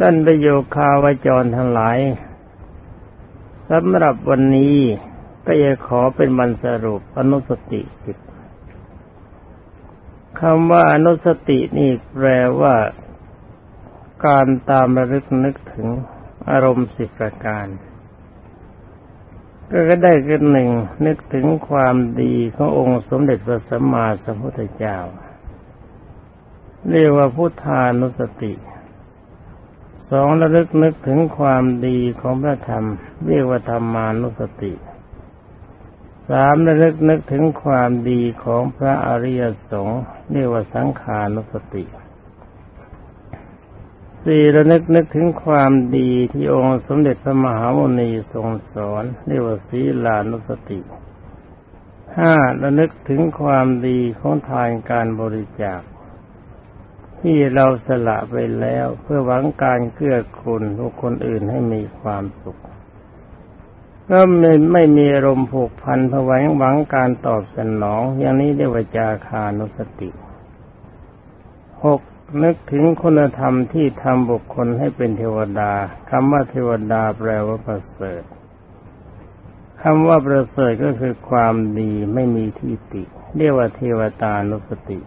ด้านประโยคาวจรทั้งหลายสำหรับวันนี้ก็จะขอเป็นบรรสรุปอนุสติสิบคำว่าอนุสตินี่แปลว่า การตามระลึกนึกถึงอารมณ์สิบประการ ก็ได้กันหนึ่งนึกถึงความดีขององค์สมเด็จพระสัมมาสัมพุทธเจ้า เรียกว่าพุทธานุสติ สองระลึกนึกถึงความดีของพระธรรม เรียกว่าธรรมานุสติสามระลึกนึกถึงความดีของพระอริยสงฆ์เรียกว่าสังขานุสติสี่ระลึกนึกถึงความดีที่องค์สมเด็จพระมหาโมนีทรงสอนเรียกว่าศีลานุสติห้าระลึกถึงความดีของทานการบริจาค ที่เราสละไปแล้วเพื่อหวังการเกื้อกูลทุกคนอื่นให้มีความสุขก็ไม่ไม่มีอารมณ์ผูกพันเพื่อหวังหวังการตอบสนอง อย่างนี้เรียกว่าจาคานุสติหกนึกถึงคุณธรรมที่ทำบุคคลให้เป็นเทวดาคำว่าเทวดาแปลว่าประเสริฐคำว่าประเสริฐก็คือความดีไม่มีที่ติ เรียกว่าเทวตานุสติ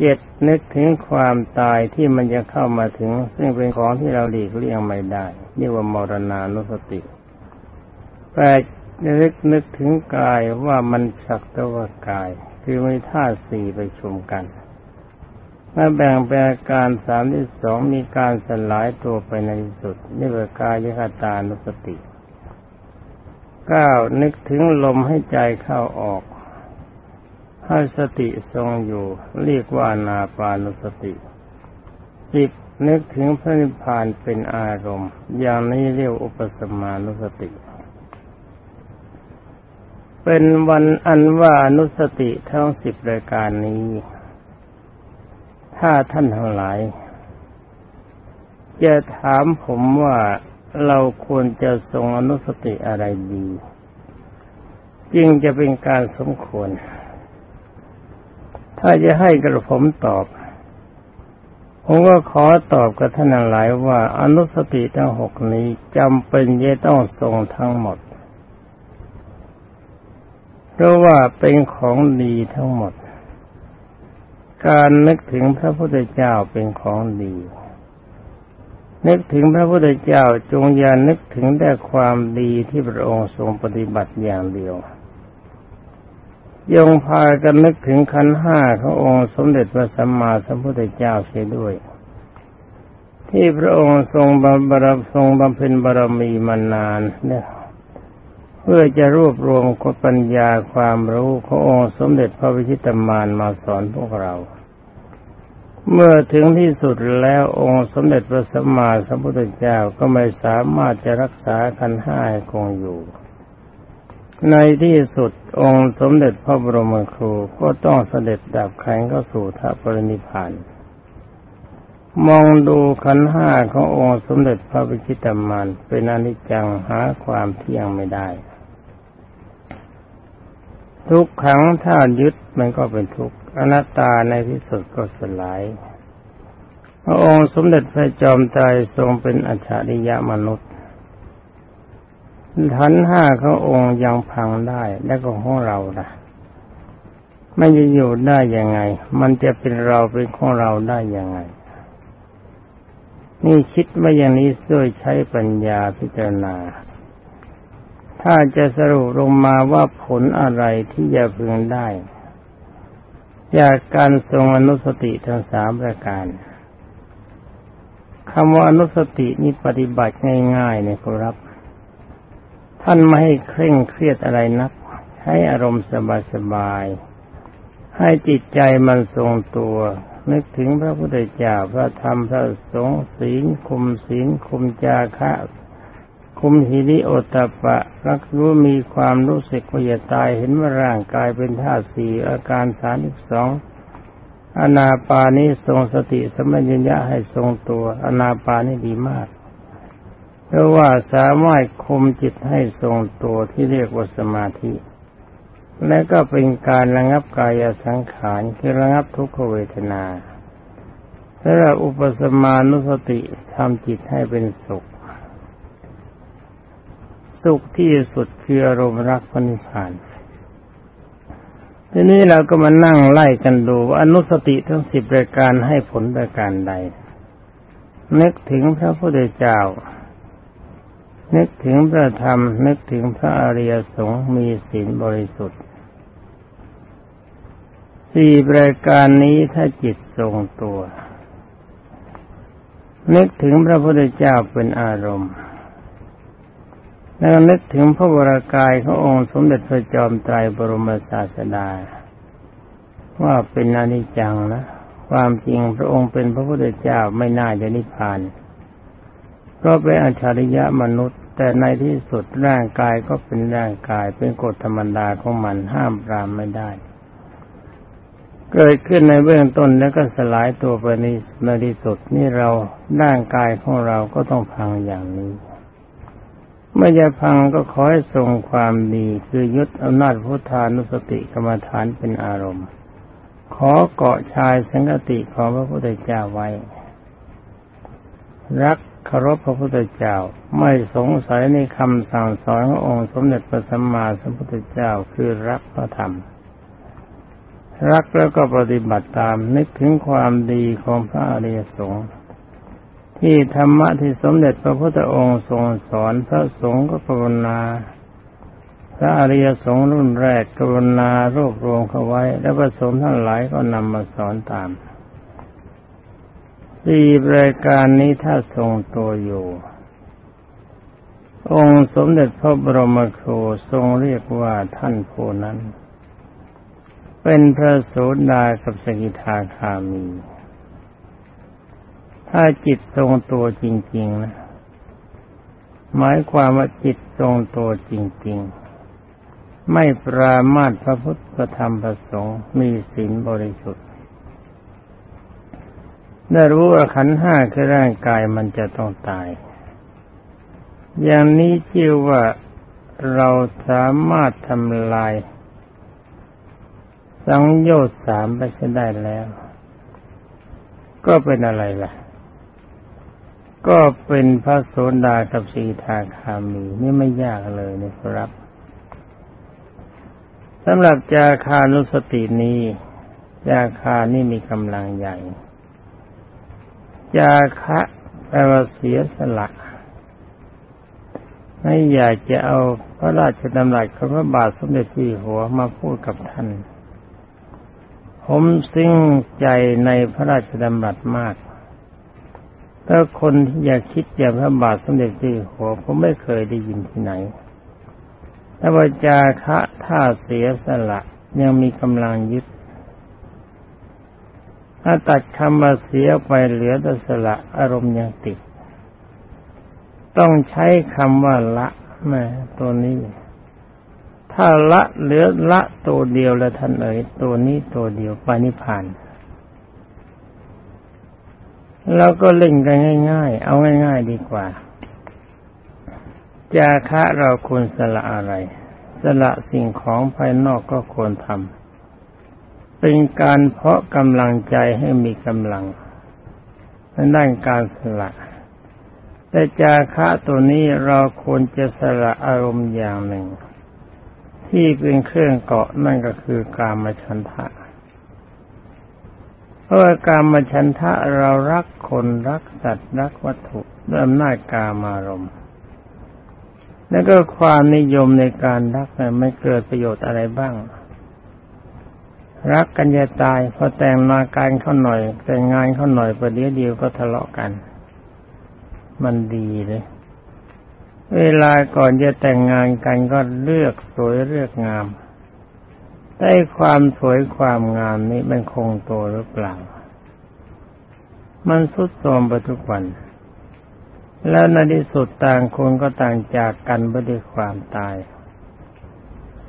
เจ็ดนึกถึงความตายที่มันจะเข้ามาถึง ซึ่งเป็นของที่เราหลีกเลี่ยงไม่ได้เรียกว่ามรณานุสติแปดนึกนึกถึงกายว่ามันสักแต่ว่ากาย คือมีธาตุสี่ไปชุมกันเมื่อแบ่งเป็นอาการสามที่สองมีการสลายตัวไปในที่สุด นี่เป็นกายยคตานุสติเก้านึกถึงลมให้ใจเข้าออก ให้สติทรงอยู่ เรียกว่านาปานุสติสิบนึกถึงพระนิพพานเป็นอารมณ์ อย่างนี้เรียกอุปสมานุสติ เป็นวันอันว่านุสติทั้งสิบรายการนี้ ถ้าท่านทั้งหลายจะถามผมว่าเราควรจะทรงอนุสติอะไรดี จึงจะเป็นการสมควร ถ้าจะให้กระผมตอบ ผมก็ขอตอบกับท่านหลายว่า อนุสติทั้งหกนี้จำเป็นจะต้องทรงทั้งหมด เพราะว่าเป็นของดีทั้งหมด การนึกถึงพระพุทธเจ้าเป็นของดีนึกถึงพระพุทธเจ้าจงอย่านึกถึงแต่ความดีที่พระองค์ทรงปฏิบัติอย่างเดียว ยงพากันนึกถึงขันห้าขององค์สมเด็จพระสัมมาสัมพุทธเจ้าเสียด้วย ที่พระองค์ทรงบำบรทรงบำเพ็ญบารมีมานานเนี่ยเพื่อจะรวบรวมกปัญญาความรู้ขององค์สมเด็จพระวิชิตามานมาสอนพวกเรา เมื่อถึงที่สุดแล้วองค์สมเด็จพระสัมมาสัมพุทธเจ้าก็ไม่สามารถจะรักษาขันห้าให้คงอยู่ ในที่สุดองค์สมเด็จพระบรมครูก็ต้องเสด็จดับแข็งเข้าสู่ทัปรินิพาน มองดูขันห้าขององค์สมเด็จพระวิชิตามานเป็นอนิจจังหาความเที่ยงไม่ได้ ทุกขังถ้ายึดมันก็เป็นทุกข์อนัตตาในที่สุดก็สลาย พระองค์สมเด็จพระจอมไตรทรงเป็นอัจฉริยะมนุษย์ ขันห้าขององค์ยังพังได้ แล้วก็ของเราล่ะมันจะอยู่ได้ยังไง มันจะเป็นเราเป็นของเราได้ยังไง นี่คิดว่าอย่างนี้ด้วยใช้ปัญญาพิจารณา ถ้าจะสรุปลงมาว่าผลอะไรที่จะพึงได้ จากการทรงอนุสติทั้งสามประการคำว่าอนุสตินี่ปฏิบัติง่ายๆเนี่ยครับ ท่านไม่ให้เคร่งเครียดอะไรนัก ให้อารมณ์สบายๆให้จิตใจมันทรงตัว นึกถึงพระพุทธเจ้าพระธรรมพระสงฆ์ศีลคุมศีลคุมจาคะคุมหิริโอตปะ รักรู้มีความรู้สึกว่าจะตายเห็นว่าร่างกายเป็นธาตุสี่อาการสามสิบสองอนาปานี้ทรงสติสมัญญะให้ทรงตัว อนาปานี้ดีมาก เพราะว่าสามารถคุมจิตให้ทรงตัวที่เรียกว่าสมาธิ และก็เป็นการระงับกายสังขารคือระงับทุกขเวทนาแล้วอุปสมานุสติทำจิตให้เป็นสุข สุขที่สุดคืออารมณ์รักพนิพพานทีนี้เราก็มานั่งไล่กันดูว่าอนุสติทั้งสิบรายการให้ผลประการใดนึกถึงพระพุทธเจ้า นึกถึงพระธรรม นึกถึงพระอริยสงฆ์มีศีลบริสุทธิ์สี่รายการนี้ถ้าจิตทรงตัว นึกถึงพระพุทธเจ้าเป็นอารมณ์ แล้วนึกถึงพระวรากายขององค์สมเด็จพระจอมไตรบรมศาสดา ว่าเป็นอนิจจังนะ ความจริงพระองค์เป็นพระพุทธเจ้าไม่น่าจะนิพพานก็เป็นอัจฉริยะมนุษย์ แต่ในที่สุดร่างกายก็เป็นร่างกายเป็นกฎธรรมดาของมันห้ามปรามไม่ได้ เกิดขึ้นในเบื้องต้นแล้วก็สลายตัวไปในที่สุดนี่เราร่างกายของเราก็ต้องพังอย่างนี้เมื่อจะพังก็ขอให้ทรงความดีคือยึดอำนาจพุทธานุสติกรรมฐานเป็นอารมณ์ ขอเกาะชายสังกติของพระพุทธเจ้าไว้ รัก เคารพพระพุทธเจ้า ไม่สงสัยในคำสั่งสอนขององค์สมเด็จพระสัมมาสัมพุทธเจ้าคือรักพระธรรม รักแล้วก็ปฏิบัติตามนึกถึงความดีของพระอริยสงฆ์ที่ธรรมะที่สมเด็จพระพุทธองค์ทรงสอนพระสงฆ์ก็กรุณาพระอริยสงฆ์รุ่นแรกกรุณารวบรวมเข้าไว้ แล้วพระสงฆ์ทั้งหลายก็นำมาสอนตาม สี่รายการนี้ถ้าทรงตัวอยู่ องค์สมเด็จพระบรมครูทรงเรียกว่าท่านผู้นั้น เป็นพระโสดากับสกิทาคามี ถ้าจิตทรงตัวจริง ๆ นะ หมายความว่าจิตทรงตัวจริง ๆ ไม่ปรามาตพระพุทธธรรมประสงค์มีศีลบริสุทธิ ได้รู้ว่าขันห้าคือร่างกายมันจะต้องตาย อย่างนี้ชื่อว่าเราสามารถทำลาย สังโยชน์สามไปได้แล้ว ก็เป็นอะไรล่ะ ก็เป็นพระโสดากับสีทาคามี นี่ไม่ยากเลยนะครับสำหรับจาคานุสตินี้ จาคานี่มีกำลังใหญ่ จาคะแปลว่าเสียสละไม่อยากจะเอาพระราชดำรัสของพระบาทสมเด็จที่หัวมาพูดกับท่าน ผมซึ้งใจในพระราชดำรัสมากถ้าคนที่อยากคิดอย่างพระบาทสมเด็จที่หัว ผมไม่เคยได้ยินที่ไหนถ้าว่าจาคะท่าเสียสละยังมีกำลังยึด ถ้าตัดคำว่าเสียไปเหลือแต่สละอารมณ์ยังติด ต้องใช้คำว่าละแม่ตัวนี้ ถ้าละเหลือละตัวเดียวแล้วท่านเอ๋ยตัวนี้ตัวเดียวไปนิพานเราก็เล่นกันง่าย ๆ เอาง่าย ๆ ดีกว่า จาคะเราควรสละอะไร สละสิ่งของภายนอกก็ควรทำ เป็นการเพาะกำลังใจให้มีกำลังในด้านการสละแต่จาคะตัวนี้เราควรจะสละอารมณ์อย่างหนึ่ง ที่เป็นเครื่องเกาะนั่นก็คือการมาชันทะเพราะการมาชันทะเรารักคนรักสัตว์รักวัตถุด้วยอำนาจกามารมณ์แล้วก็ความนิยมในการรักเนี่ยไม่เกิดประโยชน์อะไรบ้าง รักกันจะตายพอแต่งมาการเขาหน่อย แต่งงานเขาหน่อยประเดี๋ยวเดียวก็ทะเลาะกัน มันดีเลย เวลาก่อนจะแต่งงานกันก็เลือกสวยเลือกงามได้ความสวยความงามนี้มันคงตัวหรือเปล่า มันสุดโทรมไปทุกวัน แล้วในที่สุดต่างคนก็ต่างจากกันไปด้วยความตาย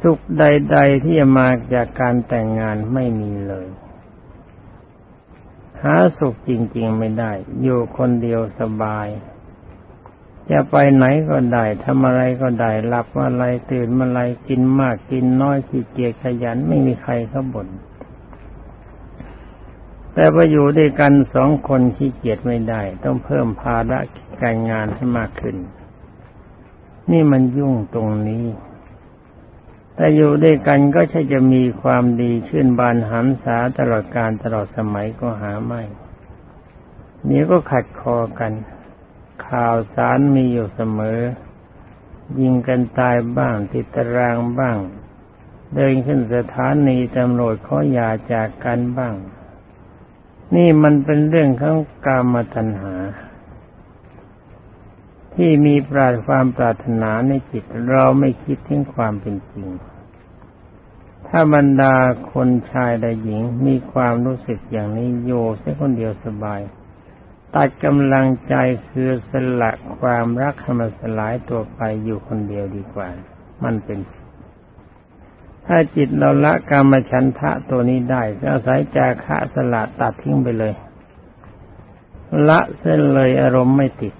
สุขใด ๆ ที่จะมาจากการแต่งงานไม่มีเลย หาสุขจริง ๆ ไม่ได้ อยู่คนเดียวสบาย จะไปไหนก็ได้ทำอะไรก็ได้หลับอะไรตื่นอะไรกินมากกินน้อยขี้เกียจขยันไม่มีใครเขาบ่นแต่พออยู่ด้วยกันสองคนขี้เกียจไม่ได้ ต้องเพิ่มภาระการงานให้มากขึ้น นี่มันยุ่งตรงนี้ แต่อยู่ด้วยกันก็ใช่จะมีความดีชื่นบานหันษาตลอดการตลอดสมัยก็หาไม่เนี้ก็ขัดคอกัน ข่าวสารมีอยู่เสมอ ยิงกันตายบ้างติดตารางบ้าง เดินขึ้นสถานีตำรวจขอยาจากกันบ้าง นี่มันเป็นเรื่องของกามตัณหา ที่มีปราดความปรารถนาในจิตเราไม่คิดถึงความเป็นจริง ถ้าบรรดาคนชายและหญิงมีความรู้สึกอย่างนี้โยเสียคนเดียวสบาย ตัดกำลังใจคือสละความรักให้มันสลายตัวไปอยู่คนเดียวดีกว่า มันเป็น ถ้าจิตเราละกรรมฉันทะตัวนี้ได้ก็อาศัยจาคะสละตัดทิ้งไปเลย ละเส้นเลยอารมณ์ไม่ติด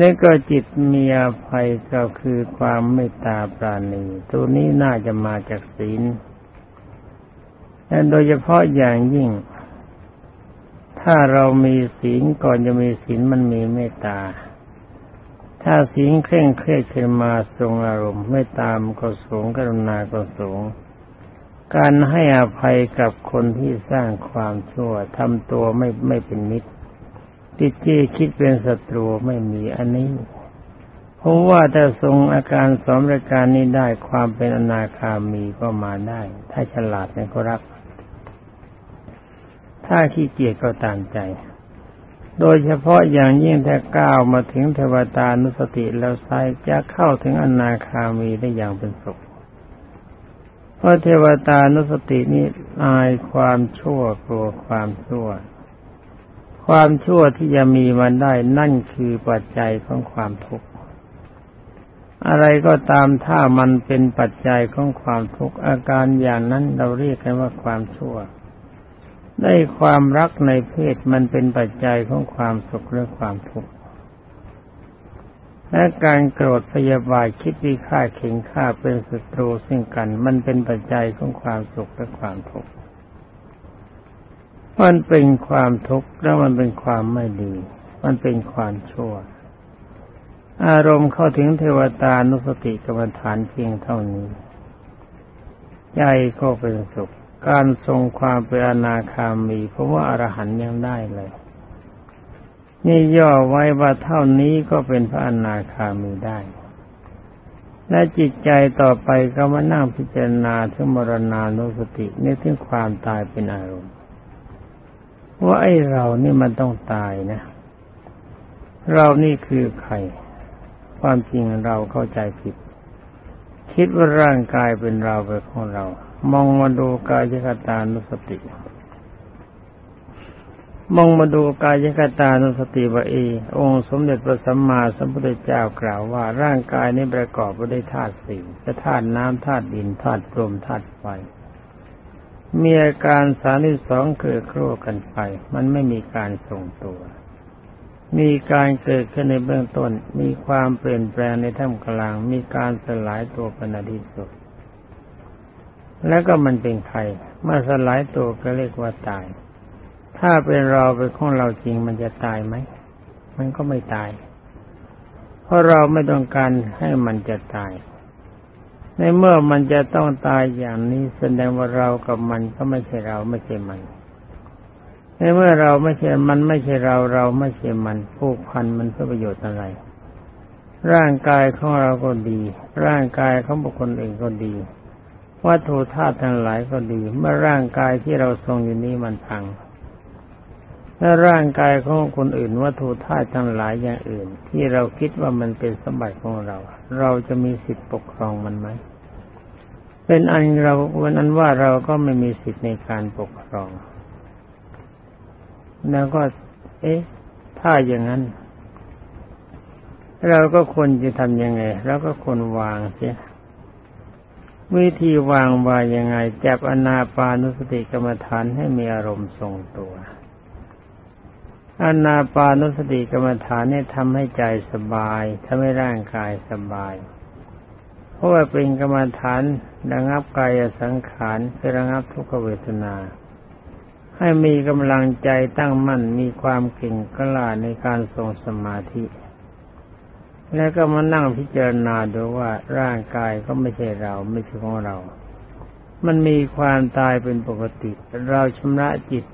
นี่ก็จิตมีอภัยก็คือความเมตตาปราณี ตัวนี้น่าจะมาจากศีลและโดยเฉพาะอย่างยิ่ง ถ้าเรามีศีลก่อนจะมีศีลมันมีเมตตา ถ้าศีลเคร่งเครียดขึ้นมาทรงอารมณ์เมตตามก็สูงกรุณาก็สูง การให้อภัยกับคนที่สร้างความชั่วทำตัวไม่ไม่เป็นมิตร ติดจี้คิดเป็นศัตรูไม่มีอันนี้ เพราะว่าถ้าทรงอาการสมรการนี้ได้ความเป็นอนาคามีก็มาได้ ถ้าฉลาดเนี่ยก็รัก ถ้าขี้เกียจก็ตามใจ โดยเฉพาะอย่างยิ่งถ้าก้าวมาถึงเทวตานุสติแล้วไซจะเข้าถึงอนาคามีได้อย่างเป็นสุขเพราะเทวตานุสตินี้อายความชั่วกลัวความชั่ว ความชั่วที่จะมีมันได้นั่นคือปัจจัยของความทุกข์อะไรก็ตามถ้ามันเป็นปัจจัยของความทุกข์อาการอย่างนั้นเราเรียกกันว่าความชั่ว ได้ความรักในเพศมันเป็นปัจจัยของความสุขหรือความทุกข์และการโกรธพยาบาทคิดวิฆ่าเข่งฆ่าเป็นศัตรูซึ่งกัน มันเป็นปัจจัยของความสุขและความทุกข์ มันเป็นความทุกข์แล้วมันเป็นความไม่ดี มันเป็นความชั่ว อารมณ์เข้าถึงเทวตานุสติกรรมฐานเพียงเท่านี้ใจก็เป็นสุข การทรงความเป็นอนาคามี เพราะว่าอรหันยังได้เลย นี่ย่อไว้ว่าเท่านี้ก็เป็นพระอนาคามีได้ และจิตใจต่อไปก็มานั่งพิจารณาถึงมรณานุสตินี่ถึงความตายเป็นอารมณ์ ว่าไอ้เรานี่มันต้องตายนะ เรานี่คือใคร ความจริงเราเข้าใจผิด คิดว่าร่างกายเป็นเราเป็นของเรา มองมาดูกายคตานุสติ มองมาดูกายคตานุสติว่าเอ องค์สมเด็จพระสัมมาสัมพุทธเจ้ากล่าวว่า ร่างกายนี้ประกอบไปด้วยธาตุสี่ธาตุน้ำธาตุดินธาตุลมธาตุไฟ มีอาการสานิสองเกิดโครกันไป มันไม่มีการทรงตัว มีการเกิดขึ้นในเบื้องต้น มีความเปลี่ยนแปลงในท่ามกลาง มีการสลายตัวเป็นอดีตสุด แล้วก็มันเป็นใครเมื่อสลายตัวก็เรียกว่าตาย ถ้าเป็นเราเป็นของเราจริงมันจะตายไหม มันก็ไม่ตาย เพราะเราไม่ต้องการให้มันจะตาย ในเมื่อมันจะต้องตายอย่างนี้แสดงว่าเรากับมันก็ไม่ใช่เราไม่ใช่มัน ในเมื่อเราไม่ใช่มันไม่ใช่เราเราไม่ใช่มันผูกพันมันเพื่อประโยชน์อะไร ร่างกายของเราก็ดี ร่างกายของบุคคลอื่นก็ดีวัตถุธาตุทั้งหลายก็ดี เมื่อร่างกายที่เราทรงอยู่นี้มันพังถ้าร่างกายของคนอื่นวัตถุธาตุทั้งหลายอย่างอื่น ที่เราคิดว่ามันเป็นสมบัติของเรา เราจะมีสิทธิปกครองมันไหม เป็นอันเราวันนั้นว่าเราก็ไม่มีสิทธิในการปกครอง แล้วก็ เอ๊ะ ถ้าอย่างนั้น เราก็ควรจะทำยังไงเราก็ควรวางเสียวิธีวางวายังไงจับอนาปานุสติกรรมฐานให้มีอารมณ์ทรงตัว อนาปานุสติกรรมฐานเนี่ยทำให้ใจสบายทำให้ร่างกายสบาย เพราะว่าเป็นกรรมฐานระงับกายสังขารคือระงับทุกขเวทนา ให้มีกำลังใจตั้งมั่นมีความเก่งกล้าในการทรงสมาธิ แล้วก็มานั่งพิจารณาดูว่าร่างกายก็ไม่ใช่เราไม่ใช่ของเรา มันมีความตายเป็นปกติ เราชำระจิต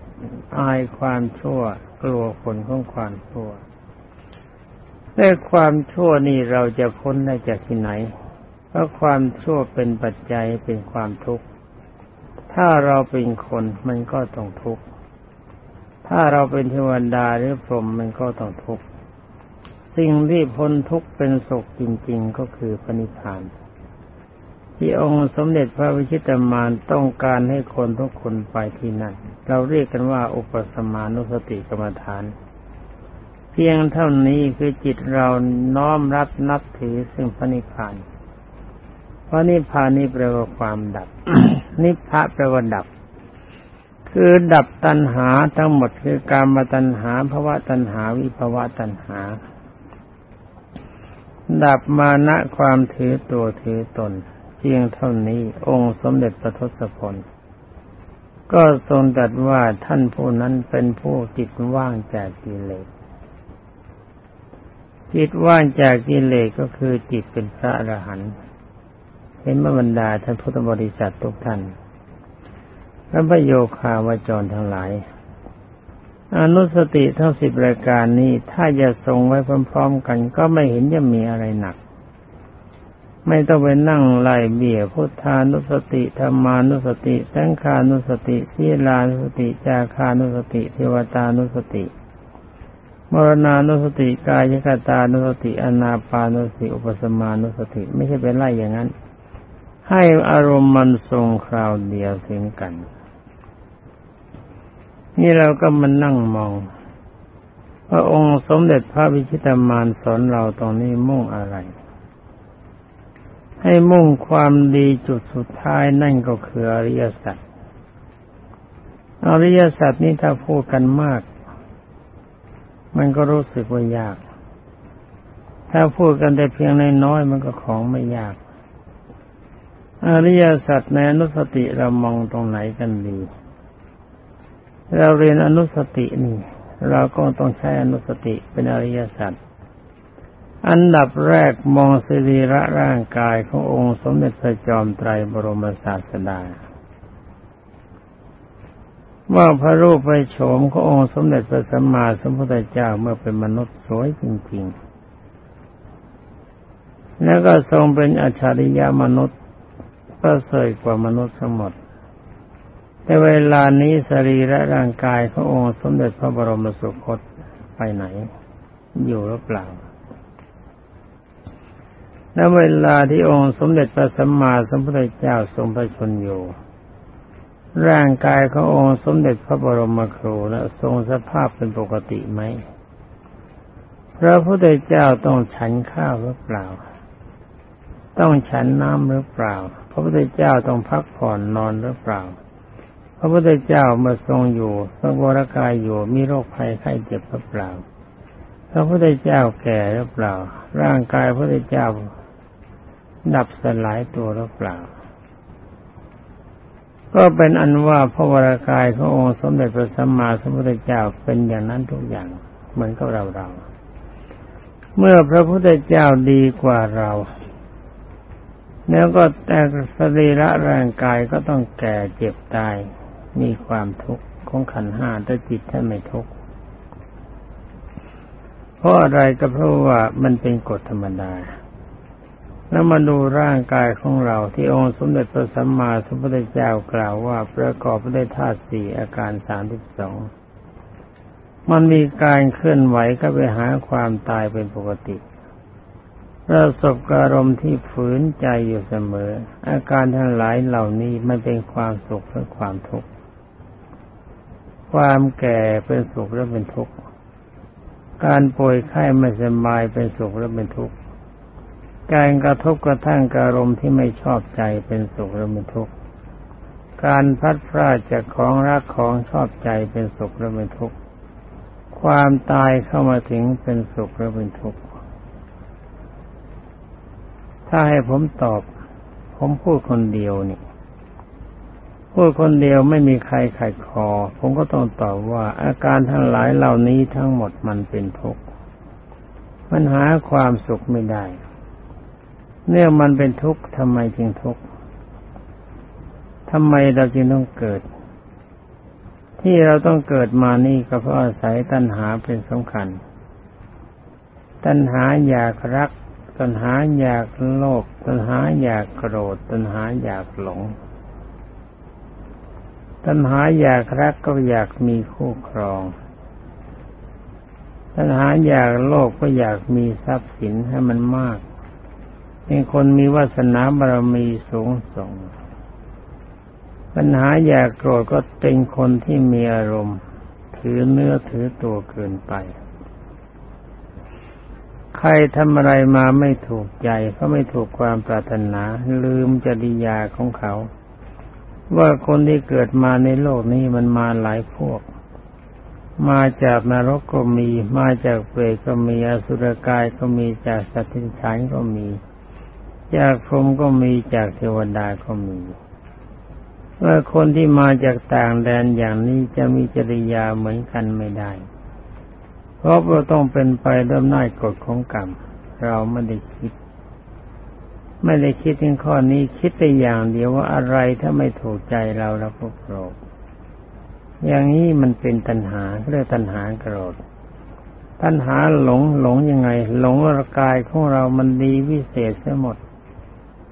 อายความชั่ว กลัวผลของความชั่วแต่ความชั่วนี่เราจะพ้นได้จากที่ไหน เพราะความชั่วเป็นปัจจัยเป็นความทุกข์ ถ้าเราเป็นคนมันก็ต้องทุกข์ ถ้าเราเป็นเทวดาหรือพรหมมันก็ต้องทุกข์ สิ่งที่พ้นทุกข์เป็นสุขจริง ๆ ก็คือพระนิพพาน ที่องค์สมเด็จพระวิชิตามานต้องการให้คนทุกคนไปที่นั่น เราเรียกกันว่าอุปสมานุสติกรรมฐาน เพียงเท่านี้คือจิตเราน้อมรับนับถือซึ่งพระนิพพานเพราะนิพพานนี้แปลว่าความดับ นิพพะแปลว่าดับ คือดับตัณหาทั้งหมดคือการมาตัณหาภาวะตัณหาวิภาวะตัณหา ดับมานะความถือตัวถือตน เพียงเท่านี้องค์สมเด็จพระทศพล ก็ทรงตรัสว่าท่านผู้นั้นเป็นผู้จิตว่างจากกิเลสจิตว่างจากกิเลสก็คือจิตเป็นพระอรหันต์เห็นบรรดาท่านพุทธบริษัททุกท่านและพระโยคาวาจรทั้งหลาย อนุสติทั้งสิบรายการนี้ถ้าจะทรงไว้พร้อม ๆ กันก็ไม่เห็นจะมีอะไรหนัก ไม่ต้องไปนั่งไล่เบี่ยพุทธานุสติธรรมานุสติสังขานุสติศีลานุสติจาคานุสติเทวตานุสติมรณานุสติกายกตานุสติอนาปานุสติ อุปสมานุสติ ไม่ใช่เป็นไล่อย่างนั้น ให้อารมณ์มันทรงคราวเดียวถึงกัน นี่เราก็มานั่งมองพระองค์สมเด็จพระวิชิตามานสอนเราตรงนี้มุ่งอะไร ให้มุ่งความดีจุดสุดท้ายนั่นก็คืออริยสัจอริยสัจนี้ถ้าพูดกันมาก มันก็รู้สึกว่ายาก ถ้าพูดกันแต่เพียงนน้อยมันก็ของไม่ยาก อริยสัจในอนุสติเรามองตรงไหนกันดี เราเรียนอนุสตินี่ เราก็ต้องใช้อนุสติเป็นอริยสัจ อันดับแรกมองสรีระร่างกายขององค์สมเด็จพระจอมไตรบรมศาสดา ว่าพระรูปไปโฉมขององค์สมเด็จพระสัมมาสัมพุทธเจ้าเมื่อเป็นมนุษย์สวยจริงๆ แล้วก็ทรงเป็นอัจฉริยะมนุษย์ก็เสยกว่ามนุษย์ทั้งหมด แต่เวลานี้สรีระร่างกายขององค์สมเด็จพระบรมสุคตไปไหน อยู่หรือเปล่า และเวลาที่องค์สมเด็จพระสัมมาสัมพุทธเจ้าทรงพระชนอยู่ ร่างกายขององค์สมเด็จพระบรมครูนะทรงสภาพเป็นปกติไหมพระพุทธเจ้าต้องฉันข้าวหรือเปล่า ต้องฉันน้ำหรือเปล่า พระพุทธเจ้าต้องพักผ่อนนอนหรือเปล่า พระพุทธเจ้ามาทรงอยู่ทรงวรกายอยู่มีโรคภัยไข้เจ็บหรือเปล่า พระพุทธเจ้าแก่หรือเปล่า ร่างกายพระพุทธเจ้า ดับสลายตัวหรือเปล่า ก็เป็นอันว่าพระวรากายขององค์สมเด็จพระสัมมาสัมพุทธเจ้าเป็นอย่างนั้นทุกอย่างเหมือนกับเราเรา เมื่อพระพุทธเจ้าดีกว่าเราแล้วก็แต่สรีระร่างกายก็ต้องแก่เจ็บตายมีความทุกข์ของขันห้าแต่จิตท่านไม่ทุกข์เพราะอะไรก็เพราะว่ามันเป็นกฎธรรมดา แล้วมาดูร่างกายของเราที่องค์สมเด็จพระสัมมาสัมพุทธเจ้ากล่าวว่าประกอบด้วยธาตุสี่อาการสามสิบสองมันมีการเคลื่อนไหวก็ไปหาความตายเป็นปกติประสบอารมณ์ที่ฝืนใจอยู่เสมอ อาการทั้งหลายเหล่านี้มันเป็นความสุขและความทุกข์ความแก่เป็นสุขและเป็นทุกข์การป่วยไข้ไม่สบายเป็นสุขและเป็นทุกข์ การกระทบกระทั่งอารมณ์ที่ไม่ชอบใจเป็นสุขหรือเป็นทุกข์ การพัดพลาดจากของรักของชอบใจเป็นสุขหรือเป็นทุกข์ ความตายเข้ามาถึงเป็นสุขหรือเป็นทุกข์ ถ้าให้ผมตอบ ผมพูดคนเดียวนี่พูดคนเดียวไม่มีใครขัดคอ ผมก็ต้องตอบว่า อาการทั้งหลายเหล่านี้ทั้งหมดมันเป็นทุกข์ มันหาความสุขไม่ได้ เนื่อมันเป็นทุกข์ทำไมจึงทุกข์ทำไมเราจึงต้องเกิด ที่เราต้องเกิดมานี่ก็เพราะอาศัยตัณหาเป็นสำคัญ ตัณหาอยากรัก ตัณหาอยากโลภตัณหาอยากโกรธ ตัณหาอยากหลง ตัณหาอยากรักก็อยากมีคู่ครอง ตัณหาอยากโลภก็อยากมีทรัพย์สินให้มันมาก เป็นคนมีวาสนาบารมีสูงส่ง ปัญหาอยากโกรธก็เป็นคนที่มีอารมณ์ ถือเนื้อถือตัวเกินไป ใครทำอะไรมาไม่ถูกใจก็ไม่ถูกความปรารถนาลืมจริยาของเขา ว่าคนที่เกิดมาในโลกนี้มันมาหลายพวกมาจากนรกก็มี มาจากเปรตก็มี อสุรกายก็มี จากสัตว์ที่ฉันก็มี จากพรมก็มีจากเทวดาก็มีว่าคนที่มาจากต่างแดนอย่างนี้จะมีจริยาเหมือนกันไม่ได้ เพราะเราต้องเป็นไปด้วยหน้ากฎของกรรม เราไม่ได้คิด ไม่ได้คิดถึงข้อนี้คิดแต่อย่างเดียวว่าอะไรถ้าไม่ถูกใจเราเราก็โกรธอย่างนี้มันเป็นตัณหาเรียกตัณหาโกรธตัณหาหลงหลงยังไง หลงร่างกายของเรามันดีวิเศษเสียหมด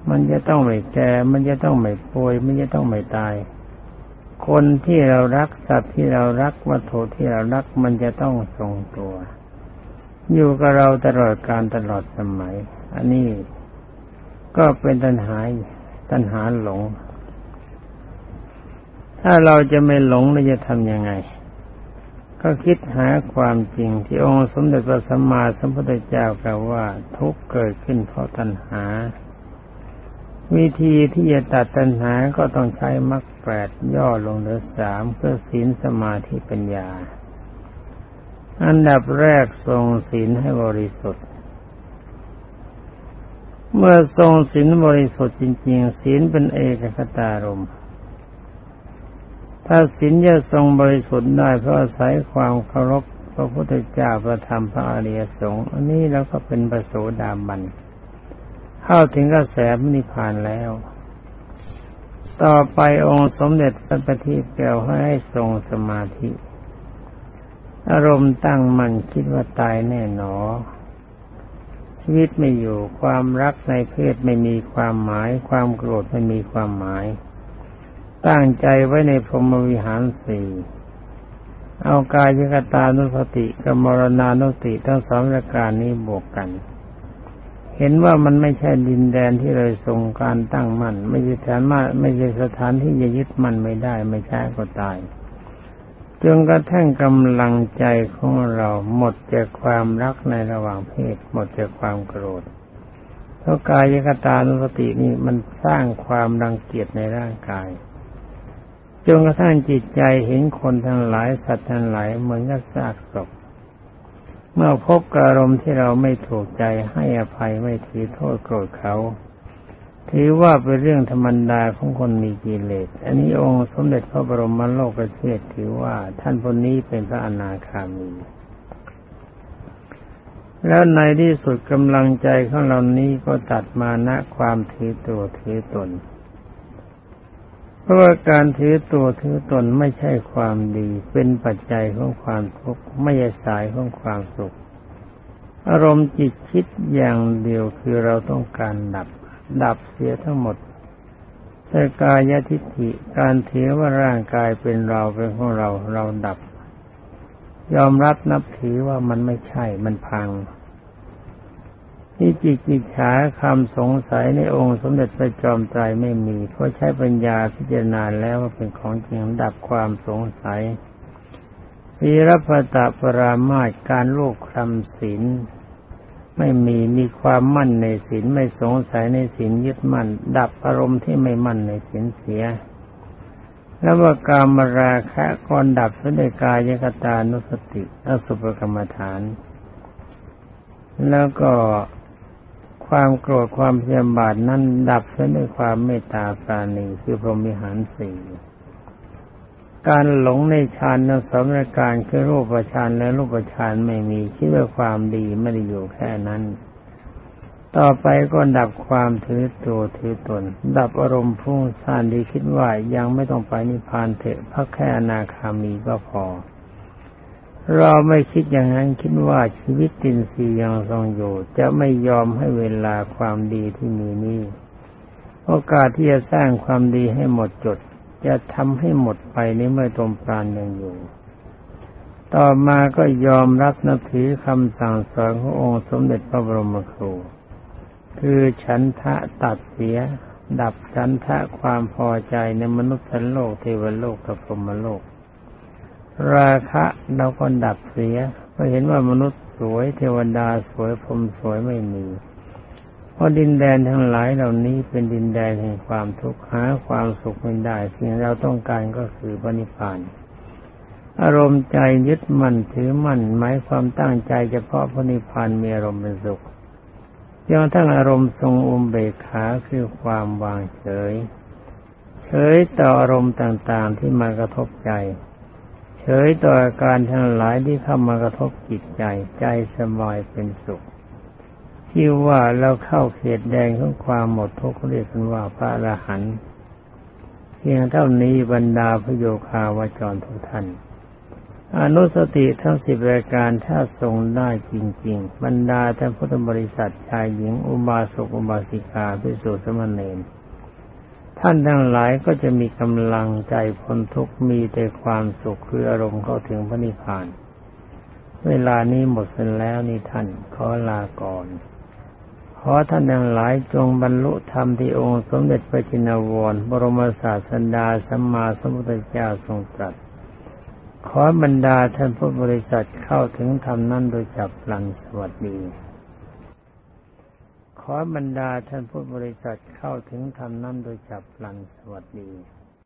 มันจะต้องไม่แก่ มันจะต้องไม่ป่วย มันจะต้องไม่ตาย คนที่เรารักสัตว์ที่เรารักวัตถุที่เรารักมันจะต้องทรงตัว อยู่กับเราตลอดการตลอดสมัย อันนี้ก็เป็นตัณหาตัณหาหลง ถ้าเราจะไม่หลงเราจะทำยังไง ก็คิดหาความจริงที่องค์สมเด็จพระสัมมาสัมพุทธเจ้ากล่าวว่า ทุกเกิดขึ้นเพราะตัณหา วิธีที่จะตัดตัณหาก็ต้องใช้มรรคแปดย่อลงเหลือสามเพื่อศีลสมาธิปัญญา อันดับแรกทรงศีลให้บริสุทธิ์ เมื่อทรงศีลบริสุทธิ์จริง ๆ ศีลเป็นเอกคตารมถ้าศีลจะทรงบริสุทธิ์ได้เพราะอาศัยความเคารพพระพุทธเจ้าประธรรมพระอริยสงฆ์อันนี้แล้วก็เป็นประโสดาบัน เข้าถึงกระแสมนิพานแล้ว ต่อไปองค์สมเด็จสัพพิแก้วให้ทรงสมาธิ อารมณ์ตั้งมั่นคิดว่าตายแน่หนอ ชีวิตไม่อยู่ความรักในเพศไม่มีความหมาย ความโกรธไม่มีความหมาย ตั้งใจไว้ในพรหมวิหารสี่เอากายกตานุสติกับมรณานุสติทั้งสองประการนี้บวกกัน เห็นว่ามันไม่ใช่ดินแดนที่เลยทรงการตั้งมั่นไม่ใช่ฐานมาไม่ใช่สถานที่จะยึดมั่นไม่ได้ ไม่ใช่ก็ตายจนกระทั่งกำลังใจของเราหมดจากความรักในระหว่างเพศ หมดจากความโกรธเพราะกายกตานุสตินี่มันสร้างความรังเกียจในร่างกายจนกระทั่งจิตใจเห็นคนทั้งหลายสัตว์ทั้งหลายเหมือนกับซากศพ เมื่อพบอารมณ์ที่เราไม่ถูกใจให้อภัยไม่ถือโทษโกรธเขา ถือว่าเป็นเรื่องธรรมดาของคนมีกิเลส อันนี้องค์สมเด็จพระบรมโลกประเทศถือว่าท่านคนนี้เป็นพระอนาคามี แล้วในที่สุดกำลังใจของเรานี้ก็ตัดมานะความถือตัวถือตน เพราะว่าการถือตัวถือตนไม่ใช่ความดี เป็นปัจจัยของความทุกข์ไม่ใช่สายของความสุข อารมณ์จิตคิดอย่างเดียวคือเราต้องการดับ ดับเสียทั้งหมดแต่กายทิฏฐิการถือว่าร่างกายเป็นเราเป็นของเราเราดับ ยอมรับนับถือว่ามันไม่ใช่มันพัง ที่จิตจิตฉาคำสงสัยในองค์สมเด็จพระจอมไตรไม่มี เพราะใช้ปัญญาพิจารณาแล้วว่าเป็นของจริงดับความสงสัยศีรพตะปรามาตการลูกคำศีลไม่มีมีความมั่นในศีลไม่สงสัยในศีลยึดมั่น ดับอารมณ์ที่ไม่มั่นในศีลเสีย แล้วว่าการมราคะก่อนดับด้วยกายกตานุสติอสุภกรรมฐาน แล้วก็ ความโกรธความพยาบาทนั้นดับด้วยความเมตตาปราณีคือพรหมิหารสี่การหลงในฌานนั้นสมรการคือรูปฌานและรูปฌานไม่มีคิดว่าความดีไม่ได้อยู่แค่นั้น ต่อไปก็ดับความถือตัวถือตน ดับอารมณ์พุ่งซ่านดีคิดว่ายังไม่ต้องไปนิพพานเถอะพักแค่อนาคามีก็พอ เราไม่คิดอย่างนั้นคิดว่าชีวิตตินสียังทรงอยู่ จะไม่ยอมให้เวลาความดีที่มีนี้โอกาสที่จะสร้างความดีให้หมดจด จะทำให้หมดไปในเมื่อตมปราณยังอยู่ ต่อมาก็ยอมรับนับถือคำสั่งสอนขององค์สมเด็จพระบรมครู คือฉันทะตัดเสีย ดับฉันทะความพอใจในมนุษย์โลกเทวโลกกับพรหมโลก ราคะเราก็ดับเสียเพราะเห็นว่ามนุษย์สวยเทวดาสวยพรหมสวยไม่มีเพราะดินแดนทั้งหลายเหล่านี้เป็นดินแดนแห่งความทุกข์หาความสุขไม่ได้ สิ่งเราต้องการก็คือปณิพานอารมณ์ใจยึดมั่นถือมั่นหมายความตั้งใจเฉพาะพระนิพพานมีอารมณ์เป็นสุขยังทั้งอารมณ์ทรงอุเบกขาคือความวางเฉย เฉยต่ออารมณ์ต่างๆที่มากระทบใจ ยต่ออาการทั้งหลายที่เข้ามากระทบจิตใจใจสบายเป็นสุข ที่ว่าเราเข้าเขตแดงของความหมดทุกข์เรียกกันว่าพระอรหันต์เพียงเท่านี้บรรดาพโยคาวาจรทุกท่านอนุสติทั้งสิบรายการถ้าทรงได้จริง ๆ บรรดาท่านพุทธบริษัทชายหญิงอุบาสกอุบาสิกาพิสุสมณเณร ท่านทั้งหลายก็จะมีกำลังใจพ้นทุกข์มีแต่ความสุขคืออารมณ์เข้าถึงพระนิพพาน เวลานี้หมดสิ้นแล้วนี่ท่านขอลาก่อนขอท่านทั้งหลายจงบรรลุธรรมที่องค์สมเด็จพระจินวร บรมศาสดาสัมมาสัมพุทธเจ้าทรงตรัส ขอบรรดาท่านผู้บริษัทเข้าถึงธรรมนั้นโดยจับพลันสวัสดี บรรดาท่านผู้บริษัทเข้าถึงธรรมนั้นโดยจับพลันสวัสดี